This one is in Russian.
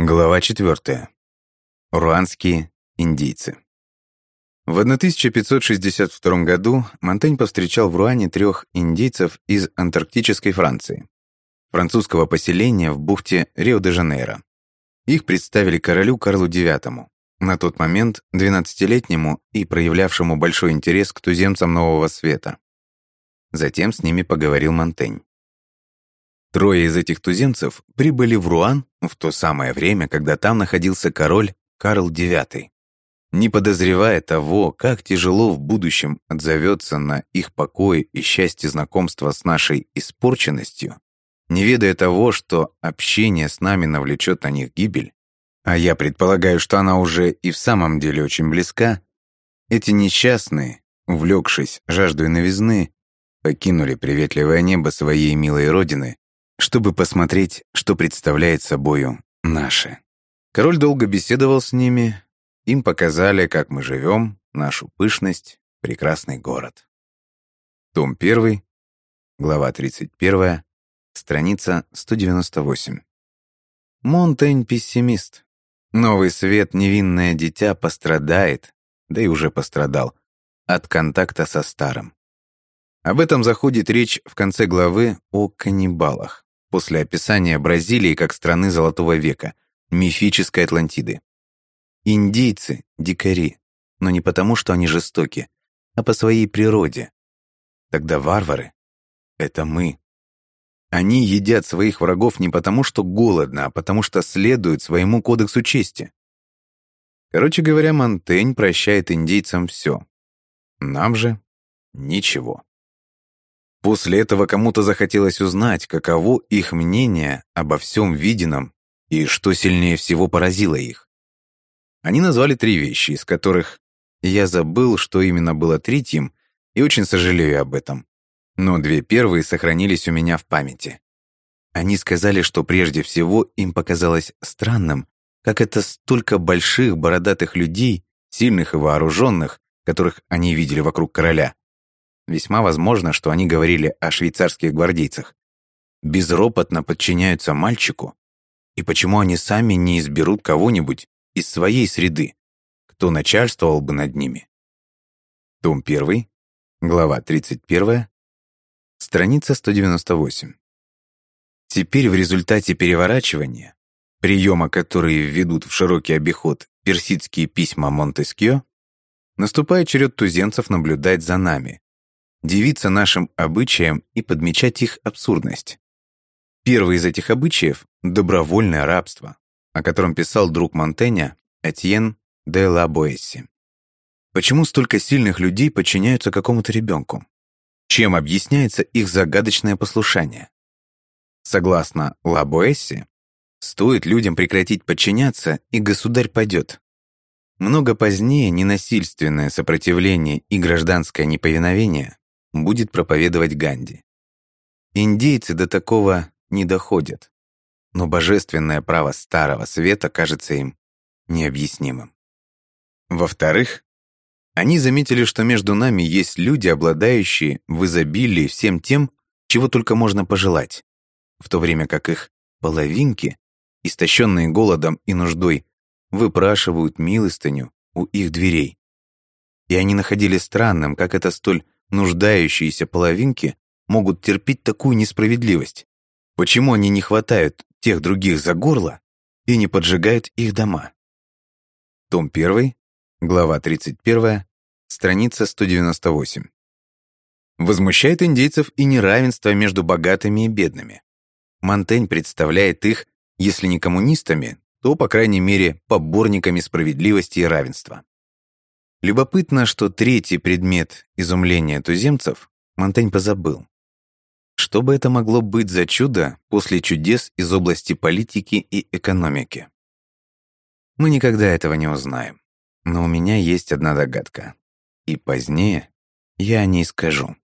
Глава 4. Руанские индийцы. В 1562 году Монтень повстречал в Руане трех индейцев из антарктической Франции, французского поселения в бухте Рио-де-Жанейро. Их представили королю Карлу IX, на тот момент 12-летнему и проявлявшему большой интерес к туземцам Нового Света. Затем с ними поговорил Монтень. Трое из этих туземцев прибыли в Руан в то самое время, когда там находился король Карл IX. Не подозревая того, как тяжело в будущем отзовется на их покой и счастье знакомства с нашей испорченностью, не ведая того, что общение с нами навлечет на них гибель, а я предполагаю, что она уже и в самом деле очень близка, эти несчастные, увлекшись жаждой новизны, покинули приветливое небо своей милой родины чтобы посмотреть, что представляет собою наше. Король долго беседовал с ними, им показали, как мы живем, нашу пышность, прекрасный город. Том 1, глава 31, страница 198. Монтень пессимист. Новый свет, невинное дитя, пострадает, да и уже пострадал, от контакта со старым. Об этом заходит речь в конце главы о каннибалах после описания Бразилии как страны Золотого века, мифической Атлантиды. Индейцы – дикари, но не потому, что они жестоки, а по своей природе. Тогда варвары – это мы. Они едят своих врагов не потому, что голодно, а потому что следуют своему кодексу чести. Короче говоря, Монтень прощает индейцам все. Нам же – ничего. После этого кому-то захотелось узнать, каково их мнение обо всем виденном и что сильнее всего поразило их. Они назвали три вещи, из которых я забыл, что именно было третьим, и очень сожалею об этом. Но две первые сохранились у меня в памяти. Они сказали, что прежде всего им показалось странным, как это столько больших бородатых людей, сильных и вооруженных, которых они видели вокруг короля, Весьма возможно, что они говорили о швейцарских гвардейцах. Безропотно подчиняются мальчику. И почему они сами не изберут кого-нибудь из своей среды, кто начальствовал бы над ними? Том 1, глава 31, страница 198. Теперь в результате переворачивания, приема, которые введут в широкий обиход персидские письма Монтескьё, наступает черед туземцев наблюдать за нами, дивиться нашим обычаям и подмечать их абсурдность. Первый из этих обычаев – добровольное рабство, о котором писал друг Монтеня Этьен де ла Боэсси. Почему столько сильных людей подчиняются какому-то ребенку? Чем объясняется их загадочное послушание? Согласно ла Боэсси, стоит людям прекратить подчиняться, и государь падет. Много позднее ненасильственное сопротивление и гражданское неповиновение будет проповедовать Ганди. Индейцы до такого не доходят, но божественное право Старого Света кажется им необъяснимым. Во-вторых, они заметили, что между нами есть люди, обладающие в изобилии всем тем, чего только можно пожелать, в то время как их половинки, истощенные голодом и нуждой, выпрашивают милостыню у их дверей. И они находили странным, как это столь нуждающиеся половинки могут терпеть такую несправедливость? Почему они не хватают тех других за горло и не поджигают их дома? Том 1, глава 31, страница 198. Возмущает индейцев и неравенство между богатыми и бедными. Монтень представляет их, если не коммунистами, то, по крайней мере, поборниками справедливости и равенства. Любопытно, что третий предмет изумления туземцев Монтень позабыл. Что бы это могло быть за чудо после чудес из области политики и экономики? Мы никогда этого не узнаем. Но у меня есть одна догадка. И позднее я о ней скажу.